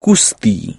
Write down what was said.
custi.